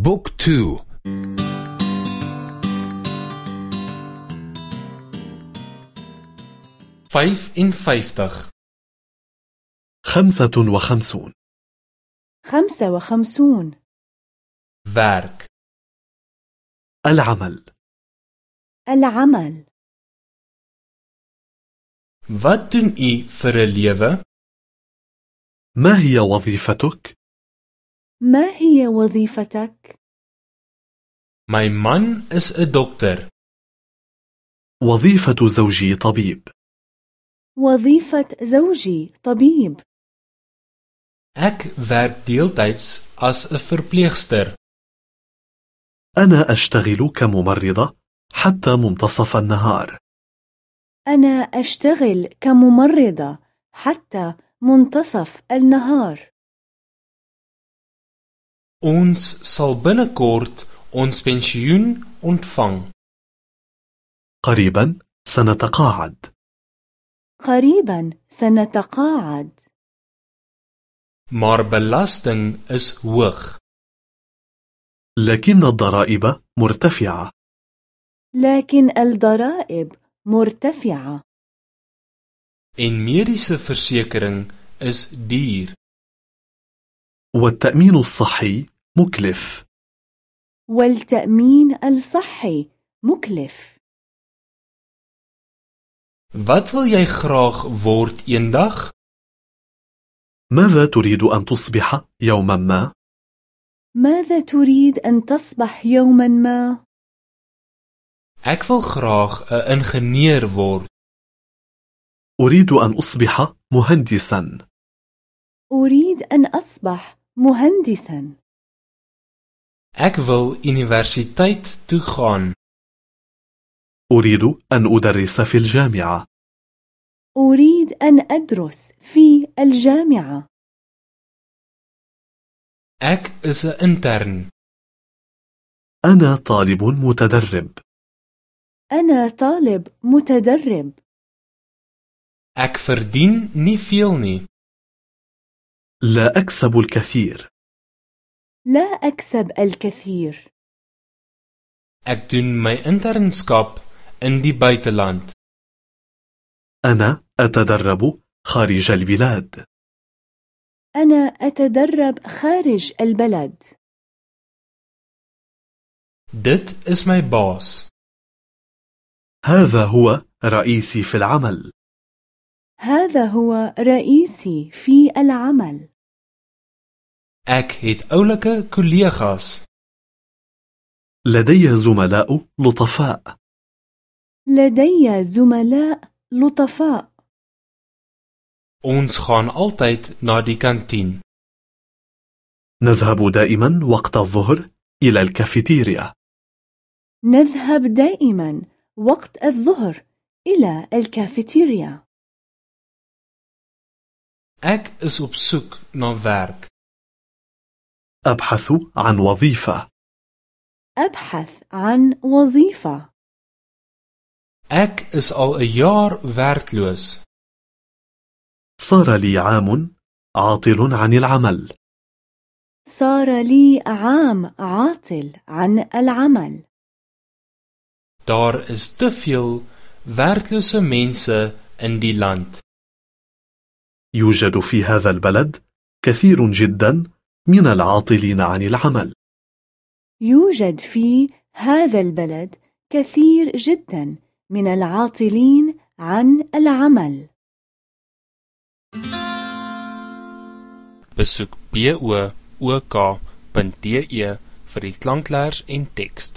book two. Vyf en vyftig خمسة وخمسون. خمسة وخمسون. Werk. العمل. العمل. Wat doen u vir 'n lewe? ما هي وظيفتك؟ ما هي وظيفتك؟ My man is 'n dokter. وظيفة زوجي طبيب وظيفة زوجي طبيب Ek werk deeltyds as 'n verpleegster. أنا أشتغل كممرضة حتى منتصف النهار أنا أشتغل كممرضة حتى منتصف النهار Ons sal binnekort ons pensioen ontvang. قريبا سنتقاعد قريبا سنتقاعد Maar belasting is hoog. لكن الضرائب مرتفعة لكن الضرائب مرتفعة En mediese versekering is duur. والتأمين الصحي مكلف والتأمين الصحي مكلف Wat wil jy graag word eendag? ماذا تريد أن تصبح يوما ما؟ ماذا تريد أن تصبح يوما ما؟ Ek wil graag 'n ingenieur word. أريد أن أصبح مهندسا أريد أن أصبح مهندسا Ek wil universiteit toe gaan. أريد أن أدرس في الجامعة أريد أن أدرس في الجامعة Ek is 'n intern. أنا طالب متدرب أنا طالب متدرب Ek verdien nie veel nie. لا أكسب الكثير. لا أكسب الكثير. Ek doen my internskap in die buiteland. أنا أتدرب خارج البلاد. أنا أتدرب خارج البلد. Dit is my baas. هذا هو رئيسي في العمل. هذا هو رئيسي في العمل. Ek het oulike kollegas. لدي زملاء لطفاء. لدي زملاء لطفاء. Ons gaan altyd na die kantien. نذهب دائما وقت الظهر إلى الكافيتيريا. نذهب دائما وقت الظهر إلى الكافيتيريا. Ek is op soek na werk. أبحث عن وظيفة أبحث عن وظيفة Ek is al 'n jaar werkloos. صار لي عام عاطل عن العمل صار لي عام عاطل عن العمل Daar is te veel werklose mense in die land. يوجد في هذا البلد كثير جدا من العاطلين عن العمل يوجد في هذا البلد كثير جدا من العاطلين عن العمل Besoek book.de vir die klankleers en teks.